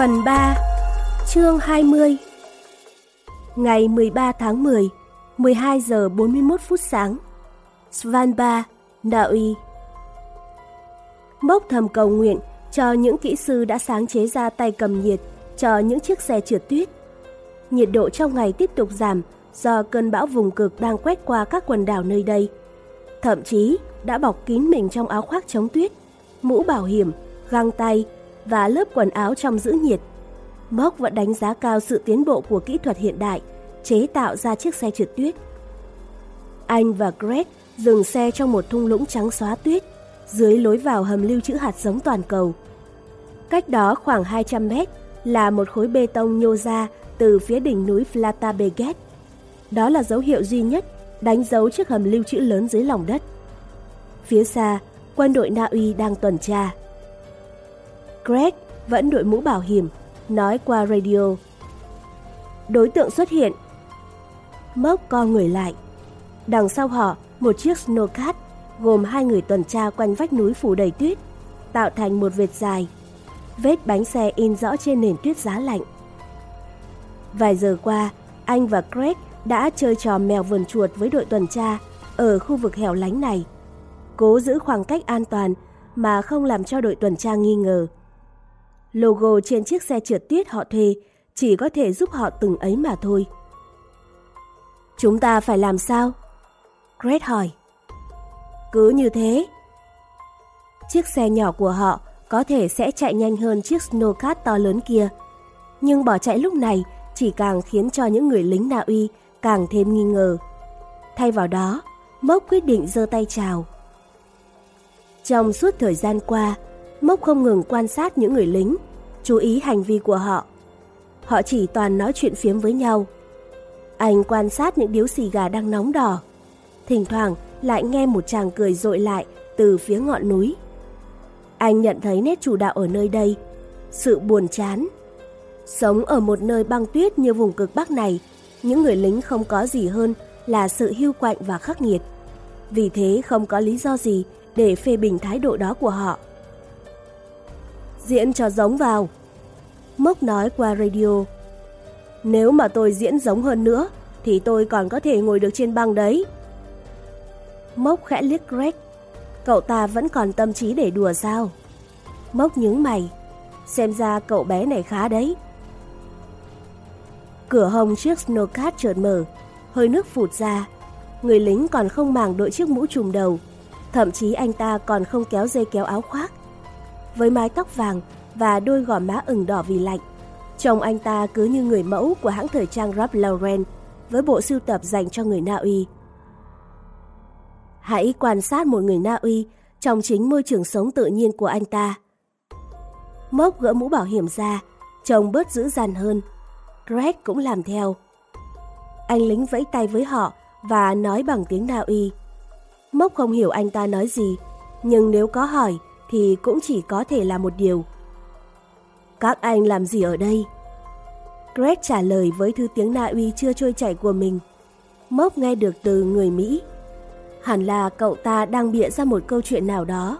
Phần 3 Chương 20 Ngày 13 tháng 10 12 giờ 41 phút sáng Svalbard, Na Uy Mốc thầm cầu nguyện cho những kỹ sư đã sáng chế ra tay cầm nhiệt cho những chiếc xe trượt tuyết. Nhiệt độ trong ngày tiếp tục giảm do cơn bão vùng cực đang quét qua các quần đảo nơi đây. Thậm chí đã bọc kín mình trong áo khoác chống tuyết, mũ bảo hiểm, găng tay và lớp quần áo trong giữ nhiệt. Mốc vẫn đánh giá cao sự tiến bộ của kỹ thuật hiện đại, chế tạo ra chiếc xe trượt tuyết. Anh và Greg dừng xe trong một thung lũng trắng xóa tuyết, dưới lối vào hầm lưu trữ hạt giống toàn cầu. Cách đó khoảng 200 mét là một khối bê tông nhô ra từ phía đỉnh núi Flatabeget. Đó là dấu hiệu duy nhất đánh dấu chiếc hầm lưu trữ lớn dưới lòng đất. Phía xa, quân đội Na Uy đang tuần tra. Greg vẫn đội mũ bảo hiểm, nói qua radio. Đối tượng xuất hiện. Mốc con người lại. Đằng sau họ, một chiếc snowcat gồm hai người tuần tra quanh vách núi phủ đầy tuyết, tạo thành một vệt dài. Vết bánh xe in rõ trên nền tuyết giá lạnh. Vài giờ qua, anh và Greg đã chơi trò mèo vườn chuột với đội tuần tra ở khu vực hẻo lánh này. Cố giữ khoảng cách an toàn mà không làm cho đội tuần tra nghi ngờ. Logo trên chiếc xe trượt tuyết họ thuê chỉ có thể giúp họ từng ấy mà thôi. Chúng ta phải làm sao? Greg hỏi. Cứ như thế. Chiếc xe nhỏ của họ có thể sẽ chạy nhanh hơn chiếc snowcat to lớn kia. Nhưng bỏ chạy lúc này chỉ càng khiến cho những người lính Na Uy càng thêm nghi ngờ. Thay vào đó, Mốc quyết định giơ tay chào. Trong suốt thời gian qua, Mốc không ngừng quan sát những người lính, chú ý hành vi của họ. Họ chỉ toàn nói chuyện phiếm với nhau. Anh quan sát những điếu xì gà đang nóng đỏ. Thỉnh thoảng lại nghe một chàng cười rội lại từ phía ngọn núi. Anh nhận thấy nét chủ đạo ở nơi đây, sự buồn chán. Sống ở một nơi băng tuyết như vùng cực Bắc này, những người lính không có gì hơn là sự hưu quạnh và khắc nghiệt. Vì thế không có lý do gì để phê bình thái độ đó của họ. Diễn cho giống vào. Mốc nói qua radio. Nếu mà tôi diễn giống hơn nữa, thì tôi còn có thể ngồi được trên băng đấy. Mốc khẽ liếc Greg. Cậu ta vẫn còn tâm trí để đùa sao? Mốc nhướng mày. Xem ra cậu bé này khá đấy. Cửa hông chiếc snowcat chợt mở, hơi nước phụt ra. Người lính còn không màng đội chiếc mũ trùm đầu. Thậm chí anh ta còn không kéo dây kéo áo khoác. Với mái tóc vàng và đôi gò má ửng đỏ vì lạnh, trông anh ta cứ như người mẫu của hãng thời trang Ralph Lauren với bộ sưu tập dành cho người Na Uy. Hãy quan sát một người Na Uy trong chính môi trường sống tự nhiên của anh ta. Mốc gỡ mũ bảo hiểm ra, trông bớt dữ dằn hơn. Greg cũng làm theo. Anh lính vẫy tay với họ và nói bằng tiếng Na Uy. Mốc không hiểu anh ta nói gì, nhưng nếu có hỏi thì cũng chỉ có thể là một điều. Các anh làm gì ở đây? Greg trả lời với thứ tiếng Na Uy chưa trôi chảy của mình. Mốc nghe được từ người Mỹ Hẳn là cậu ta đang bịa ra một câu chuyện nào đó.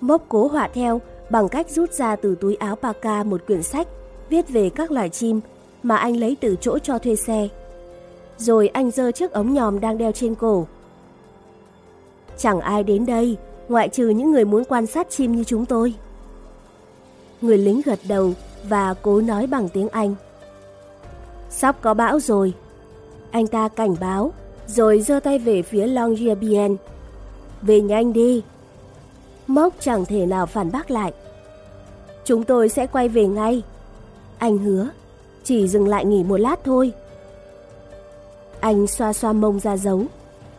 Mốc cố họa theo bằng cách rút ra từ túi áo Paka một quyển sách viết về các loài chim mà anh lấy từ chỗ cho thuê xe. Rồi anh giơ chiếc ống nhòm đang đeo trên cổ. Chẳng ai đến đây, ngoại trừ những người muốn quan sát chim như chúng tôi. Người lính gật đầu và cố nói bằng tiếng Anh. Sắp có bão rồi. Anh ta cảnh báo rồi giơ tay về phía Longyearbyen. Về nhanh đi. Mốc chẳng thể nào phản bác lại. Chúng tôi sẽ quay về ngay. Anh hứa, chỉ dừng lại nghỉ một lát thôi. Anh xoa xoa mông ra dấu.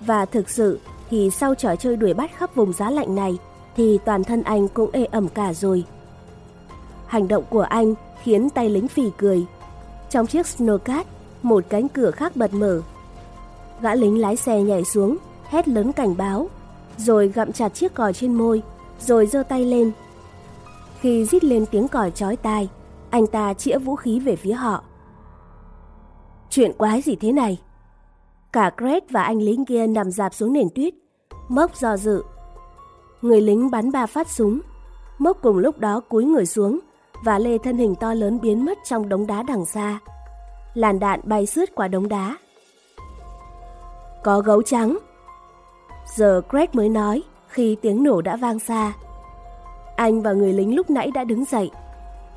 Và thực sự thì sau trò chơi đuổi bắt khắp vùng giá lạnh này thì toàn thân anh cũng ê ẩm cả rồi. Hành động của anh khiến tay lính phì cười. Trong chiếc snowcat, một cánh cửa khác bật mở Gã lính lái xe nhảy xuống, hét lớn cảnh báo, rồi gặm chặt chiếc còi trên môi, rồi giơ tay lên. Khi rít lên tiếng còi chói tai, anh ta chĩa vũ khí về phía họ. Chuyện quái gì thế này? Cả Greg và anh lính kia nằm dạp xuống nền tuyết, Mốc do dự. Người lính bắn ba phát súng, Mốc cùng lúc đó cúi người xuống và lê thân hình to lớn biến mất trong đống đá đằng xa. Làn đạn bay sướt qua đống đá. Có gấu trắng. Giờ Greg mới nói khi tiếng nổ đã vang xa. Anh và người lính lúc nãy đã đứng dậy.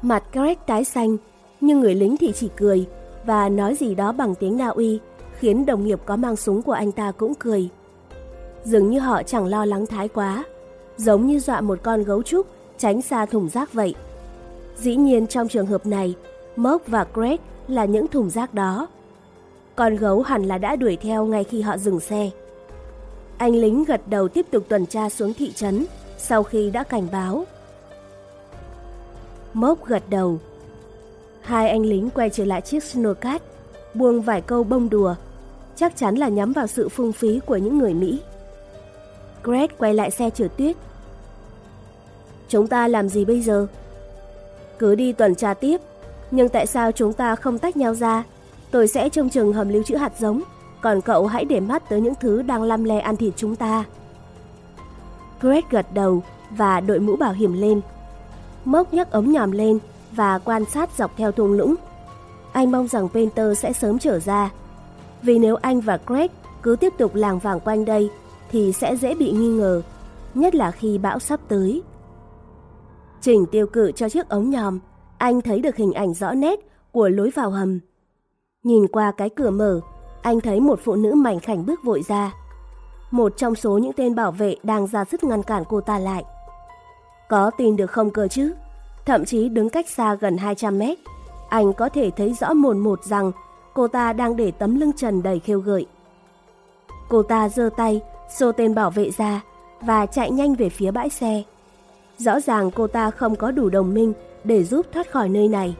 Mặt Greg tái xanh, nhưng người lính thì chỉ cười và nói gì đó bằng tiếng Na Uy, khiến đồng nghiệp có mang súng của anh ta cũng cười. Dường như họ chẳng lo lắng thái quá, giống như dọa một con gấu trúc tránh xa thùng rác vậy. Dĩ nhiên trong trường hợp này, mốc và Greg là những thùng rác đó. Con gấu hẳn là đã đuổi theo ngay khi họ dừng xe. Anh lính gật đầu tiếp tục tuần tra xuống thị trấn sau khi đã cảnh báo. Mốc gật đầu. Hai anh lính quay trở lại chiếc snowcat, buông vài câu bông đùa, chắc chắn là nhắm vào sự phung phí của những người Mỹ. Greg quay lại xe trượt tuyết. Chúng ta làm gì bây giờ? Cứ đi tuần tra tiếp, nhưng tại sao chúng ta không tách nhau ra? Tôi sẽ trông chừng hầm lưu trữ hạt giống, còn cậu hãy để mắt tới những thứ đang lăm le ăn thịt chúng ta. Greg gật đầu và đội mũ bảo hiểm lên. Mốc nhấc ống nhòm lên và quan sát dọc theo thung lũng. Anh mong rằng Painter sẽ sớm trở ra. Vì nếu anh và Greg cứ tiếp tục làng vàng quanh đây thì sẽ dễ bị nghi ngờ, nhất là khi bão sắp tới. Chỉnh tiêu cự cho chiếc ống nhòm, anh thấy được hình ảnh rõ nét của lối vào hầm. Nhìn qua cái cửa mở, anh thấy một phụ nữ mảnh khảnh bước vội ra. Một trong số những tên bảo vệ đang ra sức ngăn cản cô ta lại. Có tin được không cơ chứ? Thậm chí đứng cách xa gần 200 mét, anh có thể thấy rõ mồn một rằng cô ta đang để tấm lưng trần đầy khiêu gợi. Cô ta giơ tay, xô tên bảo vệ ra và chạy nhanh về phía bãi xe. Rõ ràng cô ta không có đủ đồng minh để giúp thoát khỏi nơi này.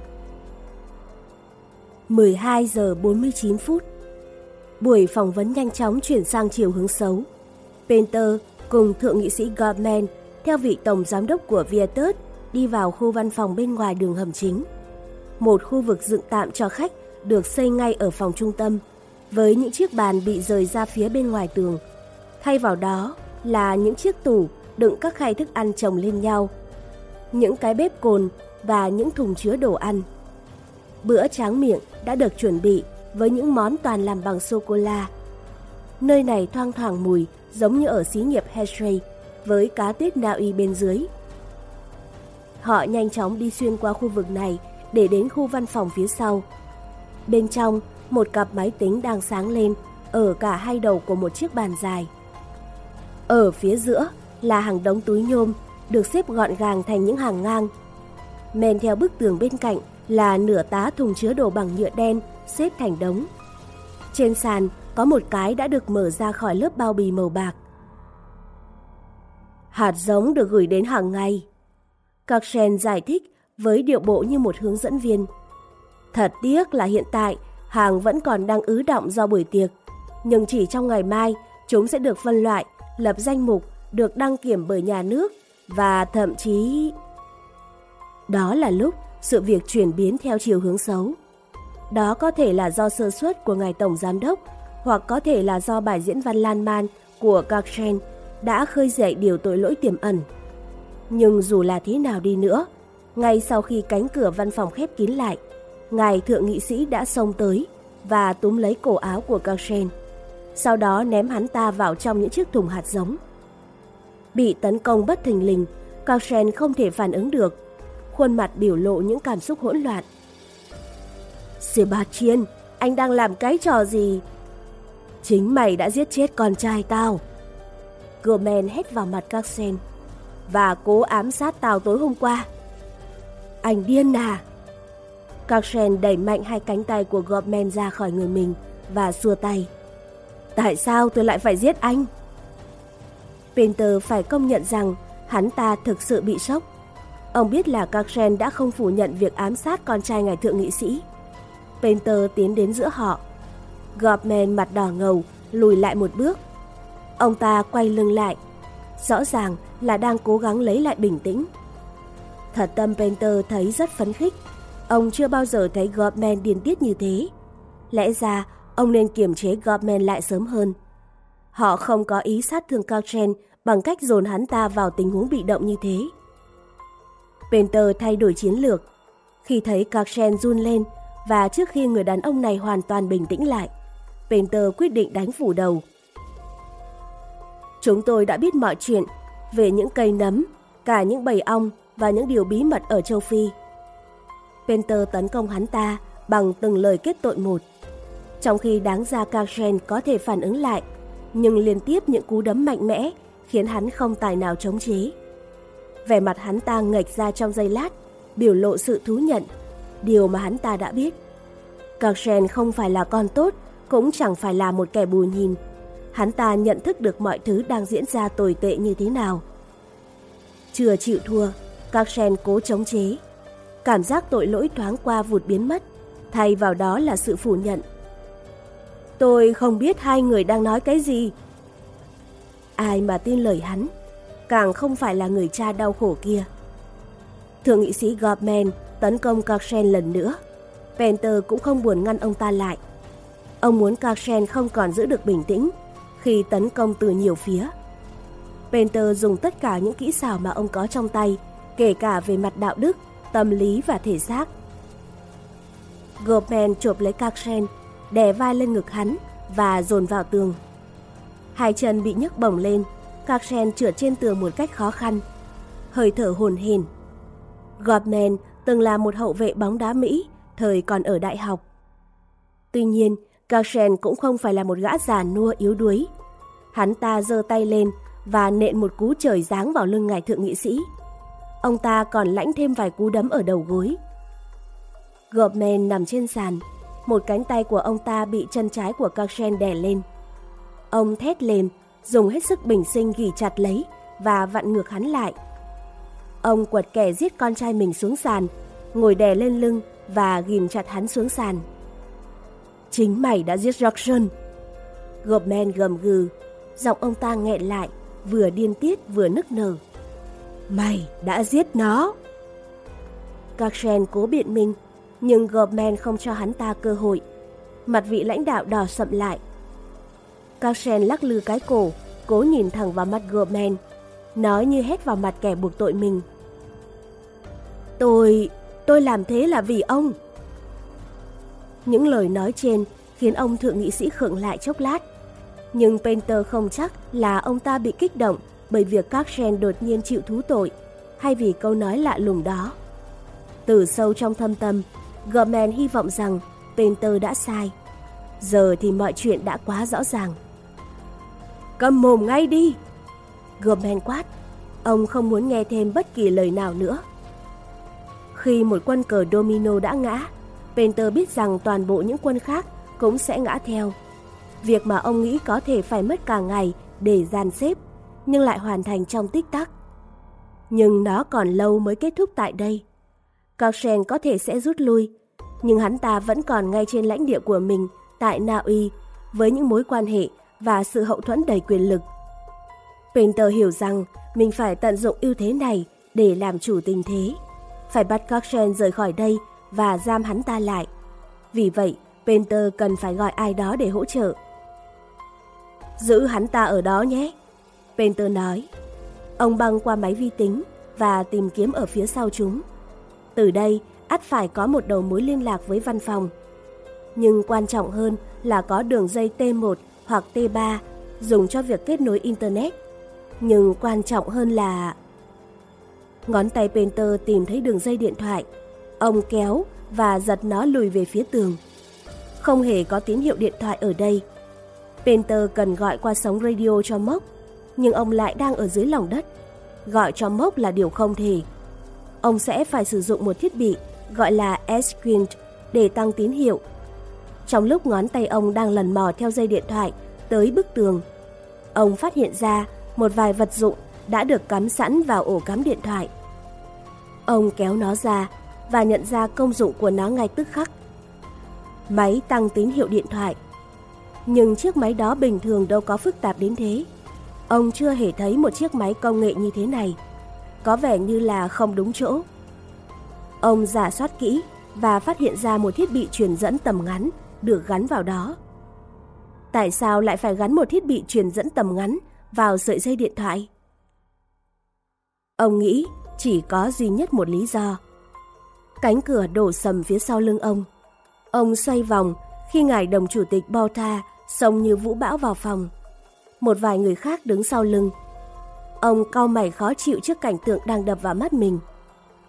12 giờ 49 phút Buổi phỏng vấn nhanh chóng chuyển sang chiều hướng xấu. Penter cùng thượng nghị sĩ Goldman theo vị tổng giám đốc của Vietjet đi vào khu văn phòng bên ngoài đường hầm chính. Một khu vực dựng tạm cho khách được xây ngay ở phòng trung tâm, với những chiếc bàn bị rời ra phía bên ngoài tường. Thay vào đó là những chiếc tủ đựng các khay thức ăn chồng lên nhau, những cái bếp cồn và những thùng chứa đồ ăn. Bữa tráng miệng đã được chuẩn bị với những món toàn làm bằng sô-cô-la. Nơi này thoang thoảng mùi giống như ở xí nghiệp Hershey với cá tuyết Na Uy bên dưới. Họ nhanh chóng đi xuyên qua khu vực này để đến khu văn phòng phía sau. Bên trong, một cặp máy tính đang sáng lên ở cả hai đầu của một chiếc bàn dài. Ở phía giữa là hàng đống túi nhôm được xếp gọn gàng thành những hàng ngang. Men theo bức tường bên cạnh là nửa tá thùng chứa đồ bằng nhựa đen xếp thành đống. Trên sàn có một cái đã được mở ra khỏi lớp bao bì màu bạc. Hạt giống được gửi đến hàng ngày. Kakshen giải thích với điệu bộ như một hướng dẫn viên. Thật tiếc là hiện tại hàng vẫn còn đang ứ động do buổi tiệc, nhưng chỉ trong ngày mai chúng sẽ được phân loại, lập danh mục, được đăng kiểm bởi nhà nước và thậm chí... Đó là lúc sự việc chuyển biến theo chiều hướng xấu. Đó có thể là do sơ suất của ngài tổng giám đốc hoặc có thể là do bài diễn văn lan man của Garchen đã khơi dậy điều tội lỗi tiềm ẩn. Nhưng dù là thế nào đi nữa, ngay sau khi cánh cửa văn phòng khép kín lại, ngài thượng nghị sĩ đã xông tới và túm lấy cổ áo của Garchen, sau đó ném hắn ta vào trong những chiếc thùng hạt giống. Bị tấn công bất thình lình, Garchen không thể phản ứng được, khuôn mặt biểu lộ những cảm xúc hỗn loạn. Sebastian, anh đang làm cái trò gì? Chính mày đã giết chết con trai tao. Gorman hét vào mặt Carsen và cố ám sát tao tối hôm qua. Anh điên à? Carsen đẩy mạnh hai cánh tay của Gorman ra khỏi người mình và xua tay. Tại sao tôi lại phải giết anh? Pinter phải công nhận rằng hắn ta thực sự bị sốc. Ông biết là Carsen đã không phủ nhận việc ám sát con trai ngài thượng nghị sĩ. Painter tiến đến giữa họ. Gorman mặt đỏ ngầu, lùi lại một bước. Ông ta quay lưng lại. Rõ ràng là đang cố gắng lấy lại bình tĩnh. Thật tâm Painter thấy rất phấn khích. Ông chưa bao giờ thấy Gorman điên tiết như thế. Lẽ ra, ông nên kiềm chế Gorman lại sớm hơn. Họ không có ý sát thương Cochrane bằng cách dồn hắn ta vào tình huống bị động như thế. Penter thay đổi chiến lược. Khi thấy Karsen run lên và trước khi người đàn ông này hoàn toàn bình tĩnh lại, Penter quyết định đánh phủ đầu. Chúng tôi đã biết mọi chuyện về những cây nấm, cả những bầy ong và những điều bí mật ở châu Phi. Penter tấn công hắn ta bằng từng lời kết tội một. Trong khi đáng ra Karsen có thể phản ứng lại, nhưng liên tiếp những cú đấm mạnh mẽ khiến hắn không tài nào chống chế. Vẻ mặt hắn ta ngệch ra trong giây lát, biểu lộ sự thú nhận, điều mà hắn ta đã biết. Karsen không phải là con tốt, cũng chẳng phải là một kẻ bù nhìn. Hắn ta nhận thức được mọi thứ đang diễn ra tồi tệ như thế nào. Chưa chịu thua, Karsen cố chống chế. Cảm giác tội lỗi thoáng qua vụt biến mất, thay vào đó là sự phủ nhận. Tôi không biết hai người đang nói cái gì. Ai mà tin lời hắn, càng không phải là người cha đau khổ kia. Thượng nghị sĩ Gorman tấn công Karsen lần nữa. Penter cũng không buồn ngăn ông ta lại. Ông muốn Karsen không còn giữ được bình tĩnh khi tấn công từ nhiều phía. Penter dùng tất cả những kỹ xảo mà ông có trong tay, kể cả về mặt đạo đức, tâm lý và thể xác. Gorman chộp lấy Karsen, đè vai lên ngực hắn và dồn vào tường. Hai chân bị nhấc bổng lên, Karsen trượt trên tường một cách khó khăn. Hơi thở hồn hển. Gorman từng là một hậu vệ bóng đá Mỹ, thời còn ở đại học. Tuy nhiên, Karsen cũng không phải là một gã già nua yếu đuối. Hắn ta giơ tay lên và nện một cú trời giáng vào lưng ngài thượng nghị sĩ. Ông ta còn lãnh thêm vài cú đấm ở đầu gối. Gorman nằm trên sàn, một cánh tay của ông ta bị chân trái của Karsen đè lên. Ông thét lên, dùng hết sức bình sinh ghi chặt lấy và vặn ngược hắn lại. Ông quật kẻ giết con trai mình xuống sàn, ngồi đè lên lưng và ghim chặt hắn xuống sàn. Chính mày đã giết Jackson. Gorman gầm gừ, giọng ông ta nghẹn lại, vừa điên tiết vừa nức nở. Mày đã giết nó. Karsen cố biện minh, nhưng Gorman không cho hắn ta cơ hội. Mặt vị lãnh đạo đỏ sậm lại. Karsen lắc lư cái cổ, cố nhìn thẳng vào mắt Gorman, nói như hét vào mặt kẻ buộc tội mình. Tôi, tôi làm thế là vì ông. Những lời nói trên khiến ông thượng nghị sĩ khựng lại chốc lát. Nhưng Painter không chắc là ông ta bị kích động bởi việc các gen đột nhiên chịu thú tội hay vì câu nói lạ lùng đó. Từ sâu trong thâm tâm, Gorman hy vọng rằng Painter đã sai. Giờ thì mọi chuyện đã quá rõ ràng. Cầm mồm ngay đi! Gorman quát. Ông không muốn nghe thêm bất kỳ lời nào nữa. Khi một quân cờ domino đã ngã, Painter biết rằng toàn bộ những quân khác cũng sẽ ngã theo. Việc mà ông nghĩ có thể phải mất cả ngày để dàn xếp, nhưng lại hoàn thành trong tích tắc. Nhưng nó còn lâu mới kết thúc tại đây. Cauchen có thể sẽ rút lui, nhưng hắn ta vẫn còn ngay trên lãnh địa của mình tại Na Uy với những mối quan hệ và sự hậu thuẫn đầy quyền lực. Painter hiểu rằng mình phải tận dụng ưu thế này để làm chủ tình thế. Phải bắt Cauchen rời khỏi đây và giam hắn ta lại. Vì vậy, Painter cần phải gọi ai đó để hỗ trợ. Giữ hắn ta ở đó nhé, Painter nói. Ông băng qua máy vi tính và tìm kiếm ở phía sau chúng. Từ đây, ắt phải có một đầu mối liên lạc với văn phòng. Nhưng quan trọng hơn là có đường dây T1 hoặc T3 dùng cho việc kết nối Internet. Nhưng quan trọng hơn là... Ngón tay Painter tìm thấy đường dây điện thoại. Ông kéo và giật nó lùi về phía tường. Không hề có tín hiệu điện thoại ở đây. Painter cần gọi qua sóng radio cho Mốc, nhưng ông lại đang ở dưới lòng đất. Gọi cho Mốc là điều không thể. Ông sẽ phải sử dụng một thiết bị gọi là S-Quint để tăng tín hiệu. Trong lúc ngón tay ông đang lần mò theo dây điện thoại tới bức tường, ông phát hiện ra một vài vật dụng đã được cắm sẵn vào ổ cắm điện thoại. Ông kéo nó ra và nhận ra công dụng của nó ngay tức khắc. Máy tăng tín hiệu điện thoại. Nhưng chiếc máy đó bình thường đâu có phức tạp đến thế. Ông chưa hề thấy một chiếc máy công nghệ như thế này. Có vẻ như là không đúng chỗ. Ông giả soát kỹ và phát hiện ra một thiết bị truyền dẫn tầm ngắn được gắn vào đó. Tại sao lại phải gắn một thiết bị truyền dẫn tầm ngắn vào sợi dây điện thoại? Ông nghĩ Chỉ có duy nhất một lý do. Cánh cửa đổ sầm phía sau lưng ông. Ông xoay vòng khi ngài đồng chủ tịch Bauta xông như vũ bão vào phòng. Một vài người khác đứng sau lưng. Ông cau mày khó chịu trước cảnh tượng đang đập vào mắt mình.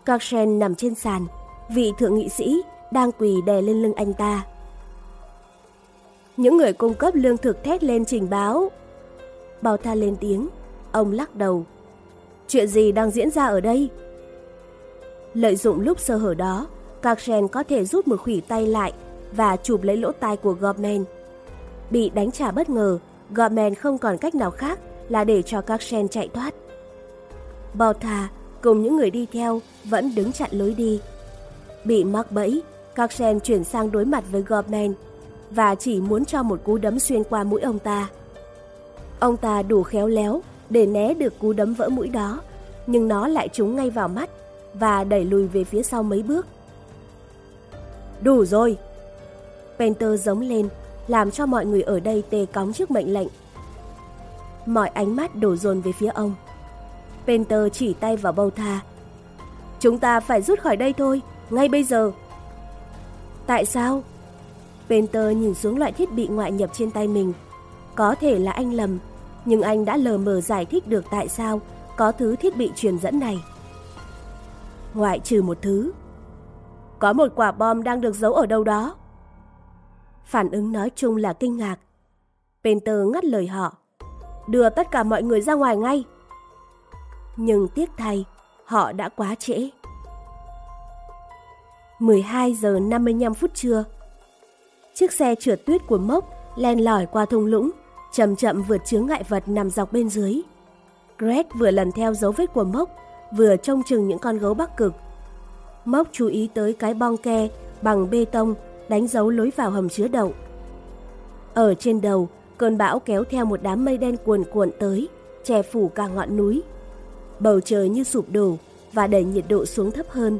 Karsen nằm trên sàn, vị thượng nghị sĩ đang quỳ đè lên lưng anh ta. Những người cung cấp lương thực thét lên trình báo. Bao tha lên tiếng, ông lắc đầu. Chuyện gì đang diễn ra ở đây? Lợi dụng lúc sơ hở đó, Karsen có thể rút một khủy tay lại và chụp lấy lỗ tai của Gorman. Bị đánh trả bất ngờ, Gorman không còn cách nào khác là để cho Coxen chạy thoát. Baltha cùng những người đi theo vẫn đứng chặn lối đi. Bị mắc bẫy, Coxen chuyển sang đối mặt với Gorman và chỉ muốn cho một cú đấm xuyên qua mũi ông ta. Ông ta đủ khéo léo để né được cú đấm vỡ mũi đó, nhưng nó lại trúng ngay vào mắt và đẩy lùi về phía sau mấy bước. Đủ rồi! Penter giống lên, làm cho mọi người ở đây tê cóng trước mệnh lệnh. Mọi ánh mắt đổ dồn về phía ông. Penter chỉ tay vào bầu tha. Chúng ta phải rút khỏi đây thôi, ngay bây giờ. Tại sao? Penter nhìn xuống loại thiết bị ngoại nhập trên tay mình. Có thể là anh lầm, nhưng anh đã lờ mờ giải thích được tại sao có thứ thiết bị truyền dẫn này. Ngoại trừ một thứ. Có một quả bom đang được giấu ở đâu đó. Phản ứng nói chung là kinh ngạc. Penter ngắt lời họ. Đưa tất cả mọi người ra ngoài ngay. Nhưng tiếc thay, họ đã quá trễ. 12 giờ 55 phút trưa. Chiếc xe trượt tuyết của Mốc len lỏi qua thung lũng, chậm chậm vượt chướng ngại vật nằm dọc bên dưới. Greg vừa lần theo dấu vết của Mốc, vừa trông chừng những con gấu bắc cực. Mốc chú ý tới cái bong ke bằng bê tông đánh dấu lối vào hầm chứa đậu. Ở trên đầu, cơn bão kéo theo một đám mây đen cuồn cuộn tới, che phủ cả ngọn núi. Bầu trời như sụp đổ và đẩy nhiệt độ xuống thấp hơn.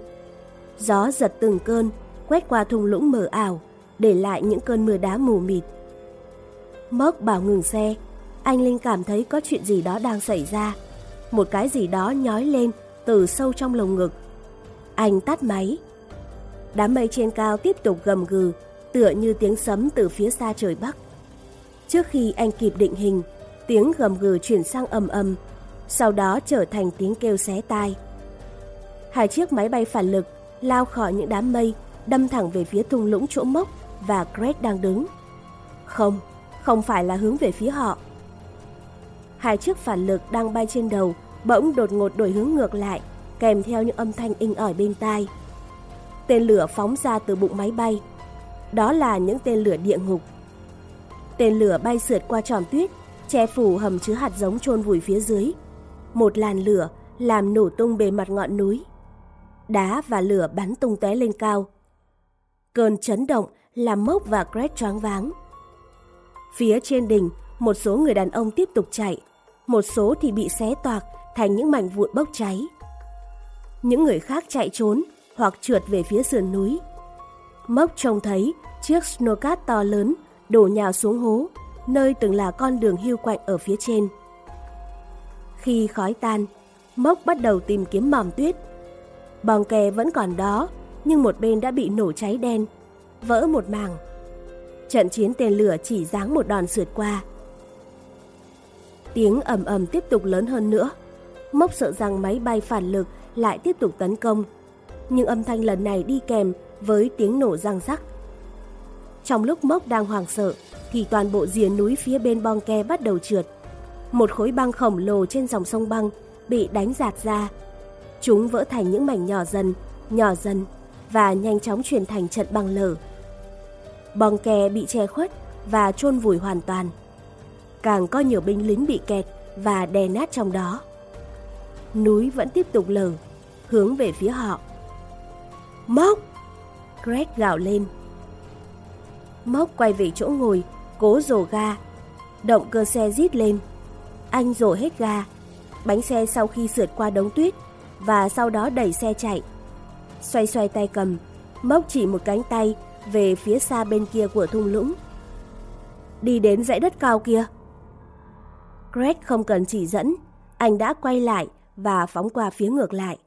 Gió giật từng cơn, quét qua thung lũng mờ ảo, để lại những cơn mưa đá mù mịt. Mốc bảo ngừng xe, anh Linh cảm thấy có chuyện gì đó đang xảy ra. Một cái gì đó nhói lên từ sâu trong lồng ngực. Anh tắt máy. Đám mây trên cao tiếp tục gầm gừ, tựa như tiếng sấm từ phía xa trời Bắc. Trước khi anh kịp định hình, tiếng gầm gừ chuyển sang ầm ầm, sau đó trở thành tiếng kêu xé tai. Hai chiếc máy bay phản lực lao khỏi những đám mây, đâm thẳng về phía thung lũng chỗ mốc và Greg đang đứng. Không, không phải là hướng về phía họ. Hai chiếc phản lực đang bay trên đầu bỗng đột ngột đổi hướng ngược lại, kèm theo những âm thanh inh ỏi bên tai. Tên lửa phóng ra từ bụng máy bay. Đó là những tên lửa địa ngục. Tên lửa bay sượt qua tròn tuyết, che phủ hầm chứa hạt giống chôn vùi phía dưới. Một làn lửa làm nổ tung bề mặt ngọn núi. Đá và lửa bắn tung tóe lên cao. Cơn chấn động làm Mốc và Greg choáng váng. Phía trên đỉnh, một số người đàn ông tiếp tục chạy, một số thì bị xé toạc thành những mảnh vụn bốc cháy. Những người khác chạy trốn hoặc trượt về phía sườn núi. Mốc trông thấy chiếc snowcat to lớn đổ nhào xuống hố, nơi từng là con đường hưu quạnh ở phía trên. Khi khói tan, Mốc bắt đầu tìm kiếm mỏm tuyết. Bong kè vẫn còn đó, nhưng một bên đã bị nổ cháy đen, vỡ một mảng. Trận chiến tên lửa chỉ giáng một đòn sượt qua. Tiếng ầm ầm tiếp tục lớn hơn nữa. Mốc sợ rằng máy bay phản lực lại tiếp tục tấn công. Nhưng âm thanh lần này đi kèm với tiếng nổ răng rắc. Trong lúc Mốc đang hoảng sợ, thì toàn bộ rìa núi phía bên bong ke bắt đầu trượt. Một khối băng khổng lồ trên dòng sông băng bị đánh giạt ra. Chúng vỡ thành những mảnh nhỏ dần, nhỏ dần và nhanh chóng chuyển thành trận băng lở. Bong ke bị che khuất và chôn vùi hoàn toàn. Càng có nhiều binh lính bị kẹt và đè nát trong đó. Núi vẫn tiếp tục lở, hướng về phía họ. Mốc! Greg gào lên. Mốc quay về chỗ ngồi, cố rổ ga. Động cơ xe rít lên. Anh rổ hết ga. Bánh xe sau khi sượt qua đống tuyết và sau đó đẩy xe chạy. Xoay xoay tay cầm, Mốc chỉ một cánh tay về phía xa bên kia của thung lũng. Đi đến dãy đất cao kia. Greg không cần chỉ dẫn, anh đã quay lại và phóng qua phía ngược lại.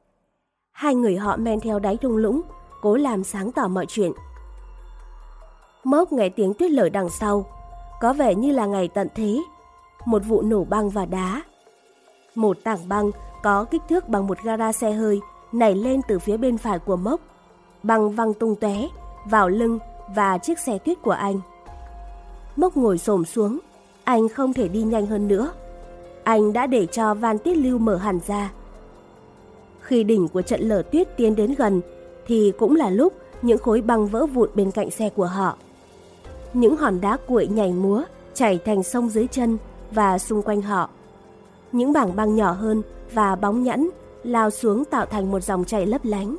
Hai người họ men theo đáy thung lũng, cố làm sáng tỏ mọi chuyện. Mốc nghe tiếng tuyết lở đằng sau, có vẻ như là ngày tận thế. Một vụ nổ băng và đá. Một tảng băng có kích thước bằng một gara xe hơi nảy lên từ phía bên phải của mốc. Băng văng tung tóe vào lưng và chiếc xe tuyết của anh. Mốc ngồi xổm xuống, anh không thể đi nhanh hơn nữa. Anh đã để cho van tiết lưu mở hẳn ra. Khi đỉnh của trận lở tuyết tiến đến gần thì cũng là lúc những khối băng vỡ vụn bên cạnh xe của họ. Những hòn đá cuội nhảy múa chảy thành sông dưới chân và xung quanh họ. Những bảng băng nhỏ hơn và bóng nhẵn lao xuống tạo thành một dòng chảy lấp lánh.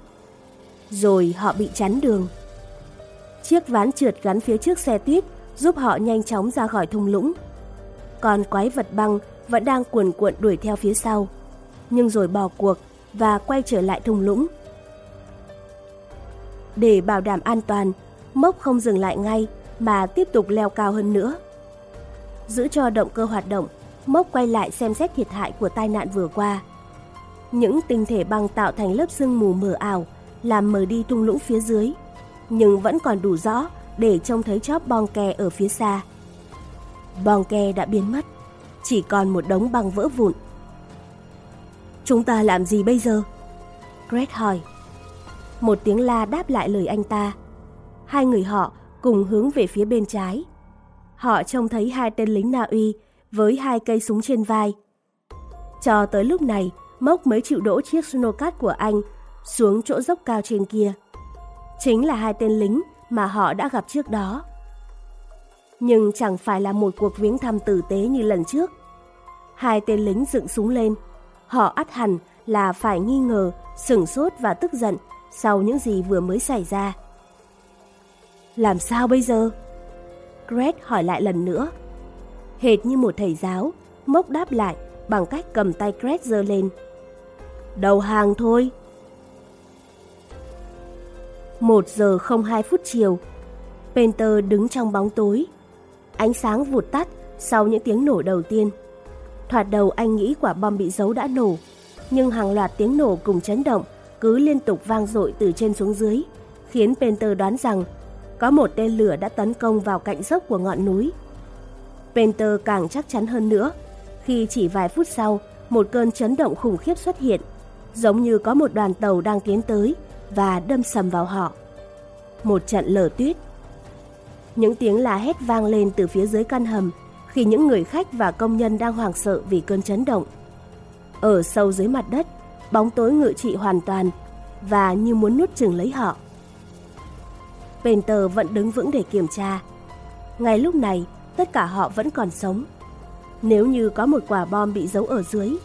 Rồi họ bị chắn đường. Chiếc ván trượt gắn phía trước xe tuyết giúp họ nhanh chóng ra khỏi thung lũng. Còn quái vật băng vẫn đang cuồn cuộn đuổi theo phía sau, nhưng rồi bỏ cuộc và quay trở lại thung lũng. Để bảo đảm an toàn, Mốc không dừng lại ngay mà tiếp tục leo cao hơn nữa. Giữ cho động cơ hoạt động, Mốc quay lại xem xét thiệt hại của tai nạn vừa qua. Những tinh thể băng tạo thành lớp sương mù mờ ảo, làm mờ đi thung lũng phía dưới, nhưng vẫn còn đủ rõ để trông thấy chóp bong ke ở phía xa. Bong ke đã biến mất, chỉ còn một đống băng vỡ vụn. Chúng ta làm gì bây giờ? Greg hỏi. Một tiếng la đáp lại lời anh ta. Hai người họ cùng hướng về phía bên trái. Họ trông thấy hai tên lính Na Uy với hai cây súng trên vai. Cho tới lúc này, Mốc mới chịu đỗ chiếc snowcat của anh xuống chỗ dốc cao trên kia. Chính là hai tên lính mà họ đã gặp trước đó. Nhưng chẳng phải là một cuộc viếng thăm tử tế như lần trước. Hai tên lính dựng súng lên. Họ ắt hẳn là phải nghi ngờ, sửng sốt và tức giận sau những gì vừa mới xảy ra. Làm sao bây giờ? Greg hỏi lại lần nữa. Hệt như một thầy giáo, Mốc đáp lại bằng cách cầm tay Greg giơ lên. Đầu hàng thôi. 1 giờ 02 phút chiều, Penter đứng trong bóng tối. Ánh sáng vụt tắt sau những tiếng nổ đầu tiên. Thoạt đầu anh nghĩ quả bom bị giấu đã nổ, nhưng hàng loạt tiếng nổ cùng chấn động cứ liên tục vang dội từ trên xuống dưới, khiến Penter đoán rằng có một tên lửa đã tấn công vào cạnh dốc của ngọn núi. Penter càng chắc chắn hơn nữa, khi chỉ vài phút sau, một cơn chấn động khủng khiếp xuất hiện, giống như có một đoàn tàu đang tiến tới và đâm sầm vào họ. Một trận lở tuyết. Những tiếng la hét vang lên từ phía dưới căn hầm khi những người khách và công nhân đang hoảng sợ vì cơn chấn động. Ở sâu dưới mặt đất, bóng tối ngự trị hoàn toàn và như muốn nuốt chửng lấy họ. Penter vẫn đứng vững để kiểm tra. Ngay lúc này, tất cả họ vẫn còn sống. Nếu như có một quả bom bị giấu ở dưới,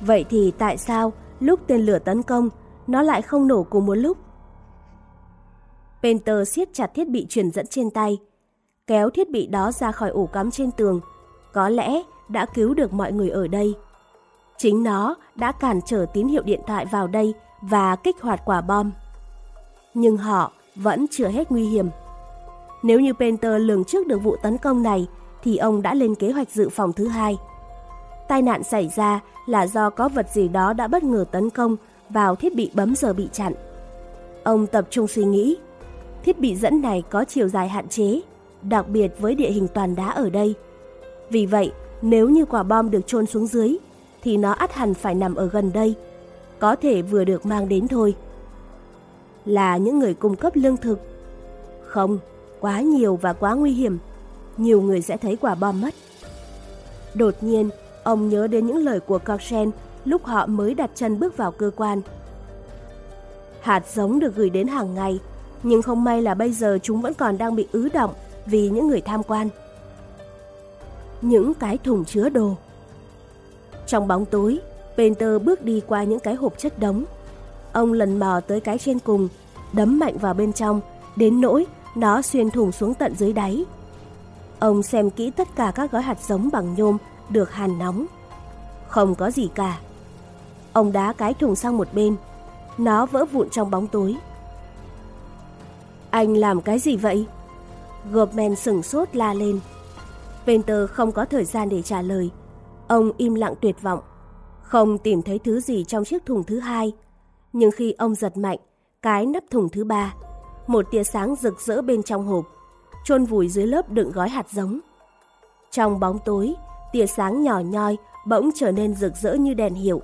vậy thì tại sao lúc tên lửa tấn công, nó lại không nổ cùng một lúc? Penter siết chặt thiết bị truyền dẫn trên tay, kéo thiết bị đó ra khỏi ổ cắm trên tường, có lẽ đã cứu được mọi người ở đây. Chính nó đã cản trở tín hiệu điện thoại vào đây và kích hoạt quả bom. Nhưng họ vẫn chưa hết nguy hiểm. Nếu như Penter lường trước được vụ tấn công này, thì ông đã lên kế hoạch dự phòng thứ hai. Tai nạn xảy ra là do có vật gì đó đã bất ngờ tấn công vào thiết bị bấm giờ bị chặn. Ông tập trung suy nghĩ. Thiết bị dẫn này có chiều dài hạn chế, đặc biệt với địa hình toàn đá ở đây. Vì vậy, nếu như quả bom được chôn xuống dưới, thì nó ắt hẳn phải nằm ở gần đây. Có thể vừa được mang đến thôi là những người cung cấp lương thực. Không, quá nhiều và quá nguy hiểm. Nhiều người sẽ thấy quả bom mất. Đột nhiên, ông nhớ đến những lời của Coxen lúc họ mới đặt chân bước vào cơ quan. Hạt giống được gửi đến hàng ngày, nhưng không may là bây giờ chúng vẫn còn đang bị ứ động vì những người tham quan. Những cái thùng chứa đồ. Trong bóng tối, Penter bước đi qua những cái hộp chất đống Ông lần mò tới cái trên cùng, đấm mạnh vào bên trong, đến nỗi nó xuyên thủng xuống tận dưới đáy. Ông xem kỹ tất cả các gói hạt giống bằng nhôm được hàn nóng. Không có gì cả. Ông đá cái thùng sang một bên, nó vỡ vụn trong bóng tối. Anh làm cái gì vậy? Gorman sừng sốt la lên. Penter không có thời gian để trả lời. Ông im lặng tuyệt vọng. Không tìm thấy thứ gì trong chiếc thùng thứ hai Nhưng khi ông giật mạnh, cái nắp thùng thứ ba, một tia sáng rực rỡ bên trong hộp, chôn vùi dưới lớp đựng gói hạt giống. Trong bóng tối, tia sáng nhỏ nhoi bỗng trở nên rực rỡ như đèn hiệu.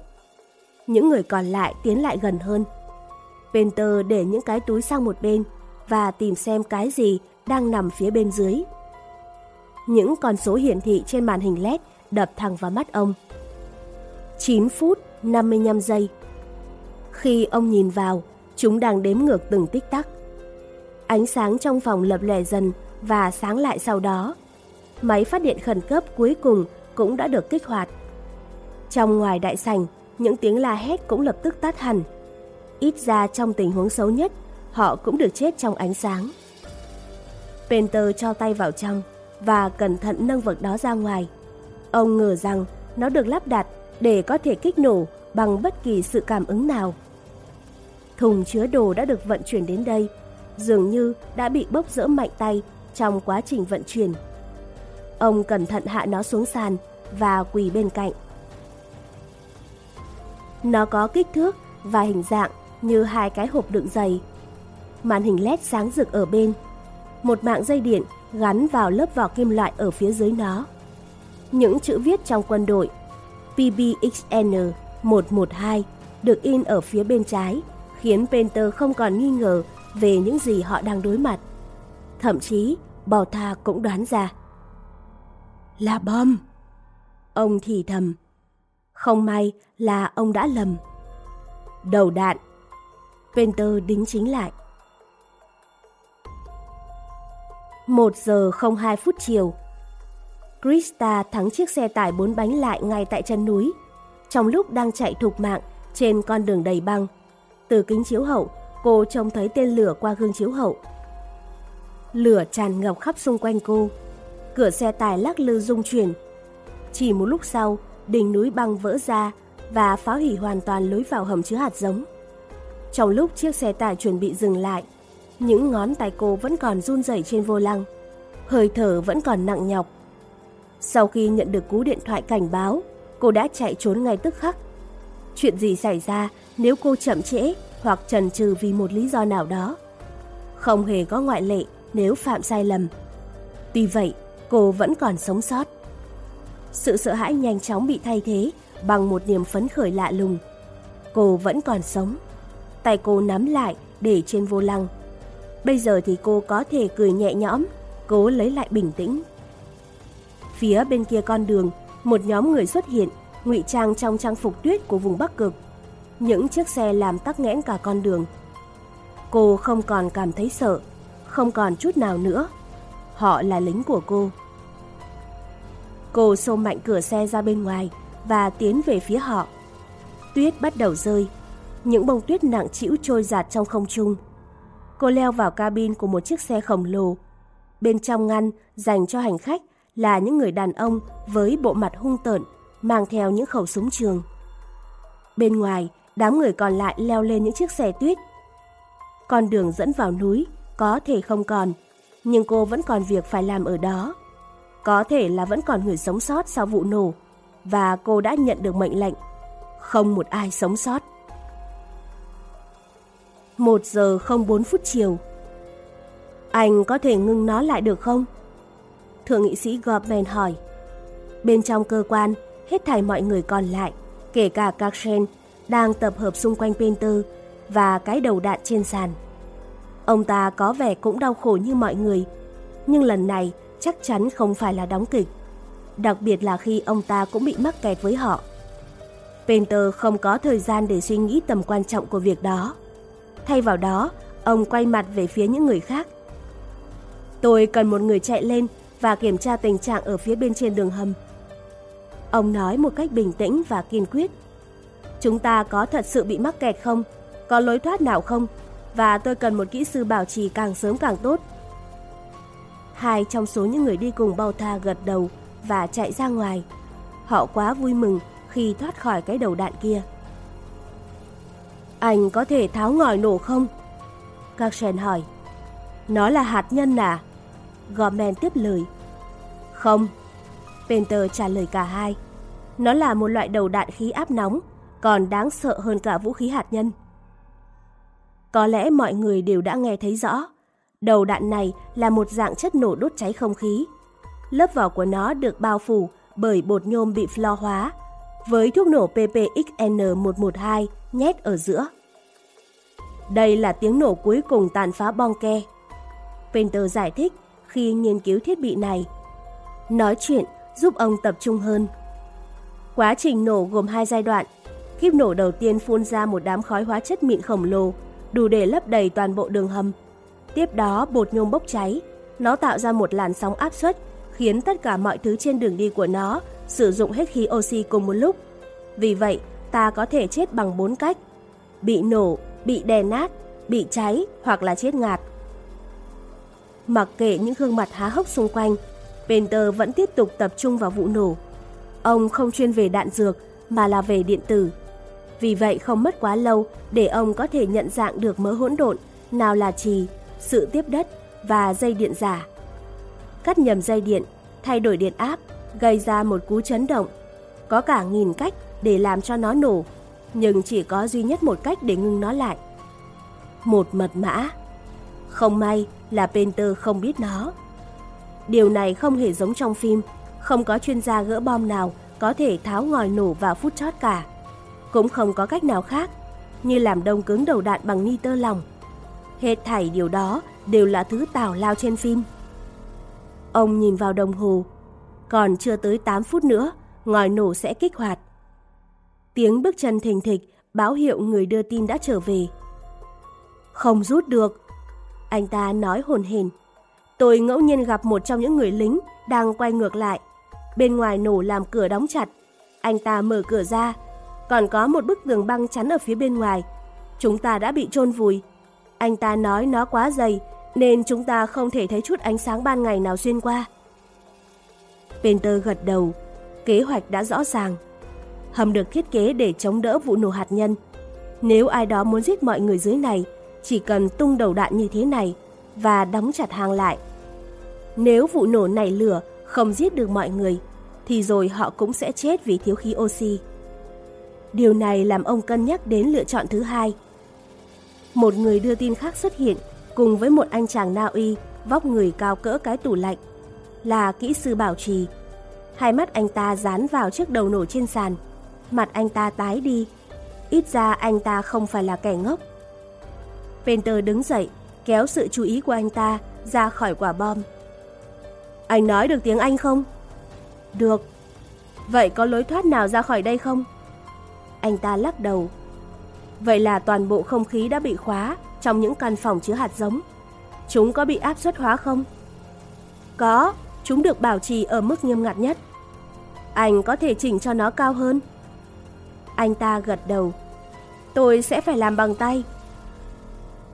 Những người còn lại tiến lại gần hơn. Penter để những cái túi sang một bên và tìm xem cái gì đang nằm phía bên dưới. Những con số hiển thị trên màn hình LED đập thẳng vào mắt ông. 9 phút 55 giây. Khi ông nhìn vào, chúng đang đếm ngược từng tích tắc. Ánh sáng trong phòng lập lòe dần và sáng lại sau đó. Máy phát điện khẩn cấp cuối cùng cũng đã được kích hoạt. Trong ngoài đại sảnh, những tiếng la hét cũng lập tức tắt hẳn. Ít ra trong tình huống xấu nhất, họ cũng được chết trong ánh sáng. Penter cho tay vào trong và cẩn thận nâng vật đó ra ngoài. Ông ngờ rằng nó được lắp đặt để có thể kích nổ bằng bất kỳ sự cảm ứng nào. Thùng chứa đồ đã được vận chuyển đến đây, dường như đã bị bốc rỡ mạnh tay trong quá trình vận chuyển. Ông cẩn thận hạ nó xuống sàn và quỳ bên cạnh. Nó có kích thước và hình dạng như hai cái hộp đựng giày. Màn hình LED sáng rực ở bên. Một mạng dây điện gắn vào lớp vỏ kim loại ở phía dưới nó. Những chữ viết trong quân đội PBXN 112 được in ở phía bên trái, khiến Penter không còn nghi ngờ về những gì họ đang đối mặt. Thậm chí, Bò Tha cũng đoán ra. Là bom! Ông thì thầm. Không may là ông đã lầm. Đầu đạn. Penter đính chính lại. 1 giờ 02 phút chiều. Krista thắng chiếc xe tải bốn bánh lại ngay tại chân núi. Trong lúc đang chạy thục mạng trên con đường đầy băng, từ kính chiếu hậu, cô trông thấy tên lửa qua gương chiếu hậu. Lửa tràn ngập khắp xung quanh cô. Cửa xe tải lắc lư rung chuyển. Chỉ một lúc sau, đỉnh núi băng vỡ ra và phá hủy hoàn toàn lối vào hầm chứa hạt giống. Trong lúc chiếc xe tải chuẩn bị dừng lại, những ngón tay cô vẫn còn run rẩy trên vô lăng, hơi thở vẫn còn nặng nhọc. Sau khi nhận được cú điện thoại cảnh báo, cô đã chạy trốn ngay tức khắc. Chuyện gì xảy ra nếu cô chậm trễ hoặc chần chừ vì một lý do nào đó? Không hề có ngoại lệ nếu phạm sai lầm. Tuy vậy, cô vẫn còn sống sót. Sự sợ hãi nhanh chóng bị thay thế bằng một niềm phấn khởi lạ lùng. Cô vẫn còn sống. Tay cô nắm lại để trên vô lăng. Bây giờ thì cô có thể cười nhẹ nhõm, cố lấy lại bình tĩnh. Phía bên kia con đường, một nhóm người xuất hiện, ngụy trang trong trang phục tuyết của vùng Bắc Cực. Những chiếc xe làm tắc nghẽn cả con đường. Cô không còn cảm thấy sợ, không còn chút nào nữa. Họ là lính của cô. Cô xô mạnh cửa xe ra bên ngoài và tiến về phía họ. Tuyết bắt đầu rơi. Những bông tuyết nặng trĩu trôi giạt trong không trung. Cô leo vào cabin của một chiếc xe khổng lồ. Bên trong ngăn dành cho hành khách là những người đàn ông với bộ mặt hung tợn, mang theo những khẩu súng trường. Bên ngoài, đám người còn lại leo lên những chiếc xe tuyết. Con đường dẫn vào núi có thể không còn, nhưng cô vẫn còn việc phải làm ở đó. Có thể là vẫn còn người sống sót sau vụ nổ, và cô đã nhận được mệnh lệnh. Không một ai sống sót. 1 giờ 04 phút chiều. Anh có thể ngưng nó lại được không? Thượng nghị sĩ Gorman hỏi. Bên trong cơ quan, hết thảy mọi người còn lại, kể cả Karsen, đang tập hợp xung quanh Penter và cái đầu đạn trên sàn. Ông ta có vẻ cũng đau khổ như mọi người, nhưng lần này chắc chắn không phải là đóng kịch. Đặc biệt là khi ông ta cũng bị mắc kẹt với họ. Penter không có thời gian để suy nghĩ tầm quan trọng của việc đó. Thay vào đó, ông quay mặt về phía những người khác. Tôi cần một người chạy lên và kiểm tra tình trạng ở phía bên trên đường hầm. Ông nói một cách bình tĩnh và kiên quyết. Chúng ta có thật sự bị mắc kẹt không? Có lối thoát nào không? Và tôi cần một kỹ sư bảo trì càng sớm càng tốt. Hai trong số những người đi cùng bao tha gật đầu và chạy ra ngoài. Họ quá vui mừng khi thoát khỏi cái đầu đạn kia. Anh có thể tháo ngòi nổ không? Carsen hỏi. Nó là hạt nhân à? Gorman tiếp lời. Không. Penter trả lời cả hai. Nó là một loại đầu đạn khí áp nóng, còn đáng sợ hơn cả vũ khí hạt nhân. Có lẽ mọi người đều đã nghe thấy rõ. Đầu đạn này là một dạng chất nổ đốt cháy không khí. Lớp vỏ của nó được bao phủ bởi bột nhôm bị flo hóa, với thuốc nổ PPXN112 nhét ở giữa. Đây là tiếng nổ cuối cùng tàn phá bong ke. Painter giải thích khi nghiên cứu thiết bị này. Nói chuyện giúp ông tập trung hơn. Quá trình nổ gồm hai giai đoạn. Kíp nổ đầu tiên phun ra một đám khói hóa chất mịn khổng lồ, đủ để lấp đầy toàn bộ đường hầm. Tiếp đó bột nhôm bốc cháy, nó tạo ra một làn sóng áp suất, khiến tất cả mọi thứ trên đường đi của nó sử dụng hết khí oxy cùng một lúc. Vì vậy, ta có thể chết bằng bốn cách. Bị nổ, bị đè nát, bị cháy hoặc là chết ngạt. Mặc kệ những gương mặt há hốc xung quanh, Penter vẫn tiếp tục tập trung vào vụ nổ. Ông không chuyên về đạn dược mà là về điện tử. Vì vậy không mất quá lâu để ông có thể nhận dạng được mớ hỗn độn nào là trì, sự tiếp đất và dây điện giả. Cắt nhầm dây điện, thay đổi điện áp, gây ra một cú chấn động. Có cả nghìn cách để làm cho nó nổ, nhưng chỉ có duy nhất một cách để ngưng nó lại. Một mật mã. Không may là Penter không biết nó. Điều này không hề giống trong phim, không có chuyên gia gỡ bom nào có thể tháo ngòi nổ vào phút chót cả. Cũng không có cách nào khác, như làm đông cứng đầu đạn bằng ni-tơ lòng. Hết thảy điều đó đều là thứ tào lao trên phim. Ông nhìn vào đồng hồ, còn chưa tới 8 phút nữa, ngòi nổ sẽ kích hoạt. Tiếng bước chân thình thịch, báo hiệu người đưa tin đã trở về. Không rút được. Anh ta nói hồn hển. Tôi ngẫu nhiên gặp một trong những người lính đang quay ngược lại. Bên ngoài nổ làm cửa đóng chặt. Anh ta mở cửa ra. Còn có một bức tường băng chắn ở phía bên ngoài. Chúng ta đã bị chôn vùi. Anh ta nói nó quá dày, nên chúng ta không thể thấy chút ánh sáng ban ngày nào xuyên qua. Penter gật đầu. Kế hoạch đã rõ ràng. Hầm được thiết kế để chống đỡ vụ nổ hạt nhân. Nếu ai đó muốn giết mọi người dưới này, chỉ cần tung đầu đạn như thế này và đóng chặt hang lại. Nếu vụ nổ này lửa không giết được mọi người, thì rồi họ cũng sẽ chết vì thiếu khí oxy. Điều này làm ông cân nhắc đến lựa chọn thứ hai. Một người đưa tin khác xuất hiện cùng với một anh chàng Na Uy vóc người cao cỡ cái tủ lạnh, là kỹ sư bảo trì. Hai mắt anh ta dán vào chiếc đầu nổ trên sàn, mặt anh ta tái đi. Ít ra anh ta không phải là kẻ ngốc. Penter đứng dậy, kéo sự chú ý của anh ta ra khỏi quả bom. Anh nói được tiếng Anh không? Được. Vậy có lối thoát nào ra khỏi đây không? Anh ta lắc đầu. Vậy là toàn bộ không khí đã bị khóa trong những căn phòng chứa hạt giống. Chúng có bị áp suất hóa không? Có, chúng được bảo trì ở mức nghiêm ngặt nhất. Anh có thể chỉnh cho nó cao hơn. Anh ta gật đầu. Tôi sẽ phải làm bằng tay.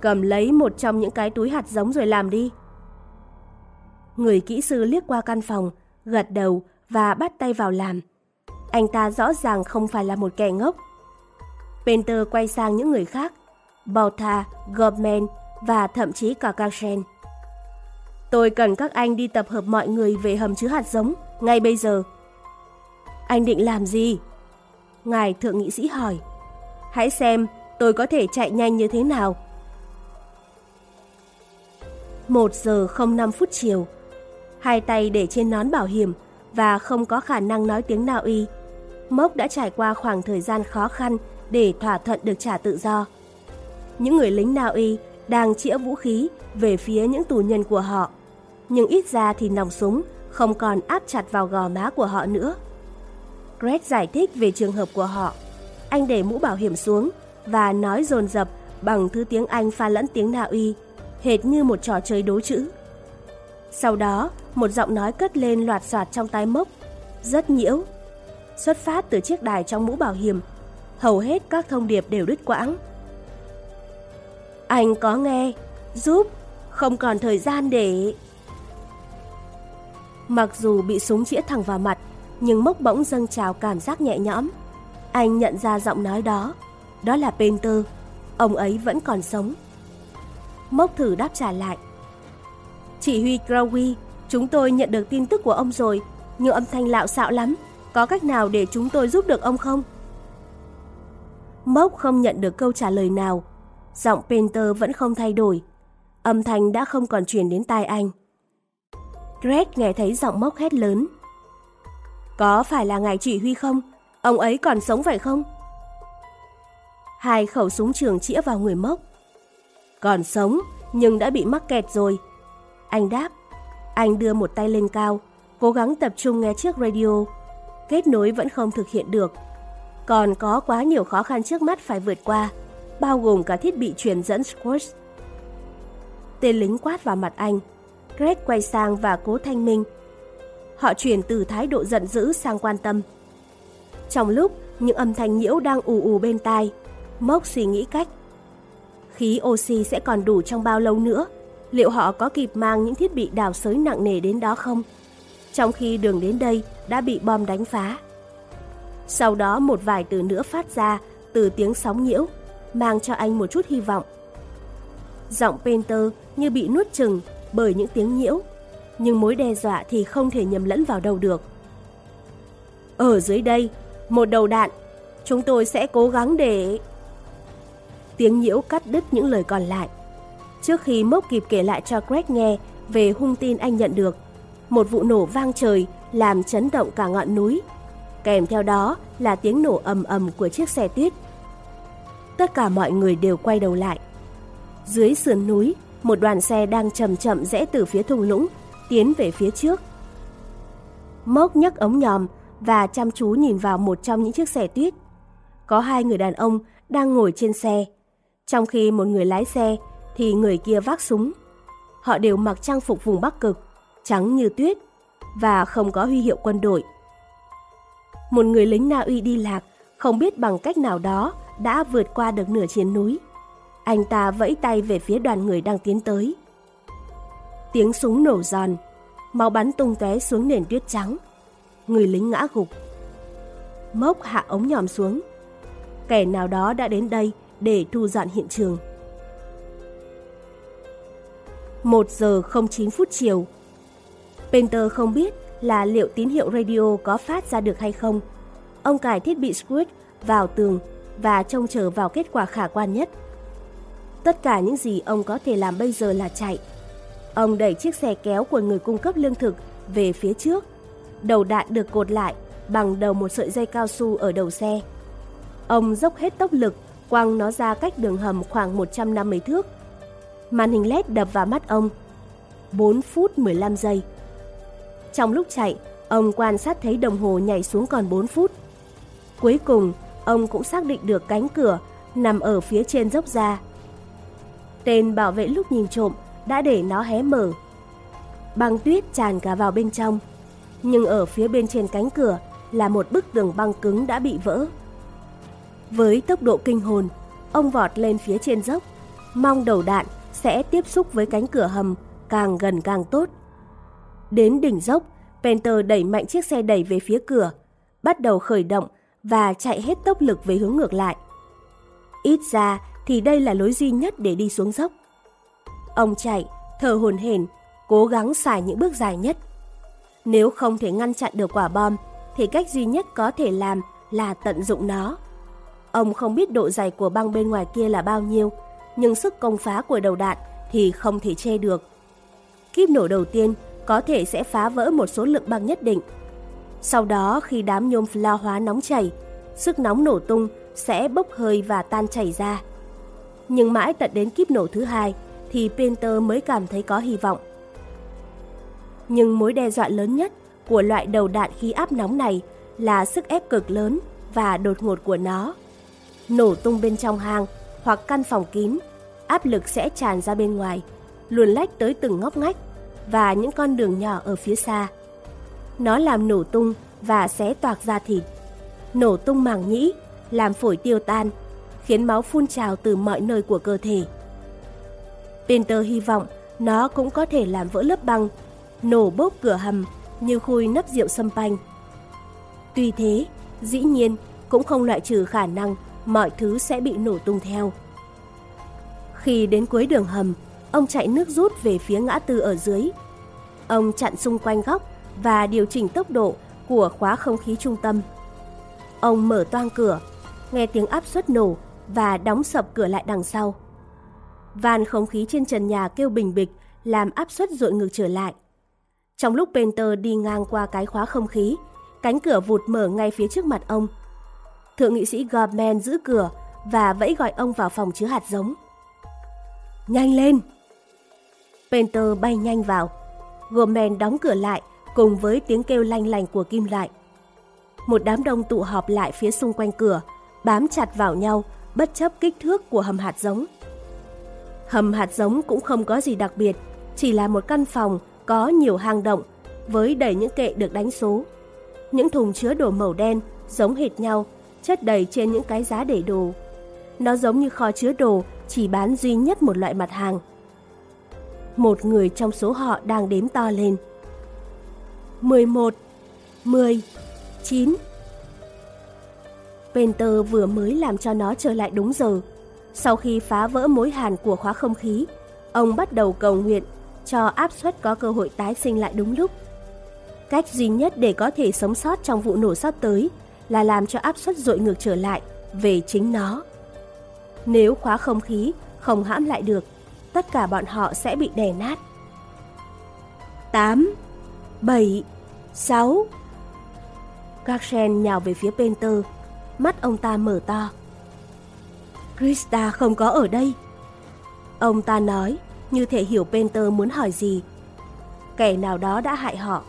Cầm lấy một trong những cái túi hạt giống rồi làm đi. Người kỹ sư liếc qua căn phòng, gật đầu và bắt tay vào làm. Anh ta rõ ràng không phải là một kẻ ngốc. Penter quay sang những người khác, Bauta, Gorman và thậm chí cả Karsen. Tôi cần các anh đi tập hợp mọi người về hầm chứa hạt giống, ngay bây giờ. Anh định làm gì? Ngài thượng nghị sĩ hỏi. Hãy xem tôi có thể chạy nhanh như thế nào. 1 giờ 05 phút chiều. Hai tay để trên nón bảo hiểm và không có khả năng nói tiếng nào y. Mốc đã trải qua khoảng thời gian khó khăn để thỏa thuận được trả tự do. Những người lính Na Uy đang chĩa vũ khí về phía những tù nhân của họ, nhưng ít ra thì nòng súng không còn áp chặt vào gò má của họ nữa. Greg giải thích về trường hợp của họ. Anh để mũ bảo hiểm xuống và nói dồn dập bằng thứ tiếng Anh pha lẫn tiếng Na Uy, hệt như một trò chơi đố chữ. Sau đó, một giọng nói cất lên loạt soạt trong tai mốc, rất nhiễu. Xuất phát từ chiếc đài trong mũ bảo hiểm, hầu hết các thông điệp đều đứt quãng. Anh có nghe, giúp, không còn thời gian để... Mặc dù bị súng chĩa thẳng vào mặt, nhưng mốc bỗng dâng trào cảm giác nhẹ nhõm. Anh nhận ra giọng nói đó, đó là Penter, ông ấy vẫn còn sống. Mốc thử đáp trả lại. Chỉ huy Crowley, chúng tôi nhận được tin tức của ông rồi, nhưng âm thanh lạo xạo lắm, có cách nào để chúng tôi giúp được ông không? Mốc không nhận được câu trả lời nào. Giọng Penter vẫn không thay đổi. Âm thanh đã không còn truyền đến tai anh. Greg nghe thấy giọng mốc hét lớn. Có phải là ngài chỉ huy không? Ông ấy còn sống phải không? Hai khẩu súng trường chĩa vào người mốc. Còn sống, nhưng đã bị mắc kẹt rồi. Anh đáp. Anh đưa một tay lên cao, cố gắng tập trung nghe chiếc radio. Kết nối vẫn không thực hiện được. Còn có quá nhiều khó khăn trước mắt phải vượt qua, bao gồm cả thiết bị truyền dẫn Squash. Tên lính quát vào mặt anh. Greg quay sang và cố thanh minh. Họ chuyển từ thái độ giận dữ sang quan tâm. Trong lúc những âm thanh nhiễu đang ù ù bên tai, Mốc suy nghĩ cách. Khí oxy sẽ còn đủ trong bao lâu nữa? Liệu họ có kịp mang những thiết bị đào sới nặng nề đến đó không? Trong khi đường đến đây đã bị bom đánh phá. Sau đó một vài từ nữa phát ra từ tiếng sóng nhiễu, mang cho anh một chút hy vọng. Giọng Penter như bị nuốt chừng bởi những tiếng nhiễu, nhưng mối đe dọa thì không thể nhầm lẫn vào đâu được. Ở dưới đây, một đầu đạn, chúng tôi sẽ cố gắng để... Tiếng nhiễu cắt đứt những lời còn lại. Trước khi Mốc kịp kể lại cho Greg nghe về hung tin anh nhận được, một vụ nổ vang trời làm chấn động cả ngọn núi. Kèm theo đó là tiếng nổ ầm ầm của chiếc xe tuyết. Tất cả mọi người đều quay đầu lại. Dưới sườn núi, một đoàn xe đang chậm chậm rẽ từ phía thung lũng, tiến về phía trước. Mốc nhấc ống nhòm và chăm chú nhìn vào một trong những chiếc xe tuyết. Có hai người đàn ông đang ngồi trên xe, trong khi một người lái xe thì người kia vác súng. Họ đều mặc trang phục vùng Bắc Cực, trắng như tuyết và không có huy hiệu quân đội. Một người lính Na Uy đi lạc, không biết bằng cách nào đó đã vượt qua được nửa chiến núi. Anh ta vẫy tay về phía đoàn người đang tiến tới. Tiếng súng nổ giòn, máu bắn tung tóe xuống nền tuyết trắng. Người lính ngã gục. Mốc hạ ống nhòm xuống. Kẻ nào đó đã đến đây để thu dọn hiện trường. 1 giờ 09 phút chiều. Painter không biết là liệu tín hiệu radio có phát ra được hay không. Ông cài thiết bị Squid vào tường và trông chờ vào kết quả khả quan nhất. Tất cả những gì ông có thể làm bây giờ là chạy. Ông đẩy chiếc xe kéo của người cung cấp lương thực về phía trước. Đầu đạn được cột lại bằng đầu một sợi dây cao su ở đầu xe. Ông dốc hết tốc lực, quăng nó ra cách đường hầm khoảng 150 thước. Màn hình LED đập vào mắt ông. 4 phút 15 giây. Trong lúc chạy, ông quan sát thấy đồng hồ nhảy xuống còn 4 phút. Cuối cùng, ông cũng xác định được cánh cửa nằm ở phía trên dốc ra. Tên bảo vệ lúc nhìn trộm đã để nó hé mở. Băng tuyết tràn cả vào bên trong, nhưng ở phía bên trên cánh cửa là một bức tường băng cứng đã bị vỡ. Với tốc độ kinh hồn, ông vọt lên phía trên dốc, mong đầu đạn sẽ tiếp xúc với cánh cửa hầm càng gần càng tốt. Đến đỉnh dốc, Penter đẩy mạnh chiếc xe đẩy về phía cửa, bắt đầu khởi động và chạy hết tốc lực về hướng ngược lại. Ít ra thì đây là lối duy nhất để đi xuống dốc. Ông chạy, thở hồn hển, cố gắng xài những bước dài nhất. Nếu không thể ngăn chặn được quả bom, thì cách duy nhất có thể làm là tận dụng nó. Ông không biết độ dày của băng bên ngoài kia là bao nhiêu, nhưng sức công phá của đầu đạn thì không thể che được. Kíp nổ đầu tiên có thể sẽ phá vỡ một số lượng băng nhất định. Sau đó khi đám nhôm pha hóa nóng chảy, sức nóng nổ tung sẽ bốc hơi và tan chảy ra. Nhưng mãi tận đến kíp nổ thứ hai thì Painter mới cảm thấy có hy vọng. Nhưng mối đe dọa lớn nhất của loại đầu đạn khí áp nóng này là sức ép cực lớn và đột ngột của nó. Nổ tung bên trong hang hoặc căn phòng kín, áp lực sẽ tràn ra bên ngoài, luồn lách tới từng ngóc ngách và những con đường nhỏ ở phía xa. Nó làm nổ tung và xé toạc da thịt, nổ tung màng nhĩ, làm phổi tiêu tan, khiến máu phun trào từ mọi nơi của cơ thể. Penter hy vọng nó cũng có thể làm vỡ lớp băng, nổ bốc cửa hầm như khui nắp rượu sâm panh. Tuy thế, dĩ nhiên cũng không loại trừ khả năng mọi thứ sẽ bị nổ tung theo. Khi đến cuối đường hầm, ông chạy nước rút về phía ngã tư ở dưới. Ông chặn xung quanh góc và điều chỉnh tốc độ của khóa không khí trung tâm. Ông mở toang cửa, nghe tiếng áp suất nổ và đóng sập cửa lại đằng sau van không khí trên trần nhà kêu bình bịch, làm áp suất dội ngược trở lại. Trong lúc Penter đi ngang qua cái khóa không khí, cánh cửa vụt mở ngay phía trước mặt ông. Thượng nghị sĩ Gorman giữ cửa và vẫy gọi ông vào phòng chứa hạt giống. Nhanh lên! Penter bay nhanh vào. Gorman đóng cửa lại cùng với tiếng kêu lanh lành của kim loại. Một đám đông tụ họp lại phía xung quanh cửa, bám chặt vào nhau bất chấp kích thước của hầm hạt giống. Hầm hạt giống cũng không có gì đặc biệt, chỉ là một căn phòng có nhiều hang động với đầy những kệ được đánh số. Những thùng chứa đồ màu đen giống hệt nhau, chất đầy trên những cái giá để đồ. Nó giống như kho chứa đồ chỉ bán duy nhất một loại mặt hàng. Một người trong số họ đang đếm to lên. 11, 10, 9. Penter vừa mới làm cho nó trở lại đúng giờ. Sau khi phá vỡ mối hàn của khóa không khí, ông bắt đầu cầu nguyện cho áp suất có cơ hội tái sinh lại đúng lúc. Cách duy nhất để có thể sống sót trong vụ nổ sắp tới là làm cho áp suất dội ngược trở lại về chính nó. Nếu khóa không khí không hãm lại được, tất cả bọn họ sẽ bị đè nát. 8, 7, 6 Garshen nhào về phía Penter, mắt ông ta mở to. Krista không có ở đây. Ông ta nói, như thể hiểu Penter muốn hỏi gì. Kẻ nào đó đã hại họ.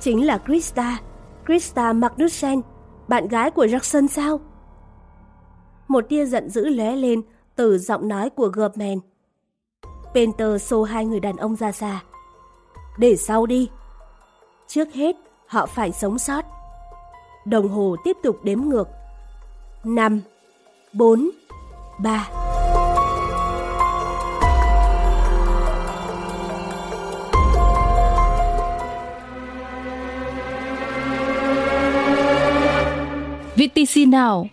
Chính là Krista, Krista Magnussen, bạn gái của Jackson sao? Một tia giận dữ lóe lên từ giọng nói của Gorman. Penter xô hai người đàn ông ra xa. Để sau đi. Trước hết, họ phải sống sót. Đồng hồ tiếp tục đếm ngược. 5, 4, 3. VTC Now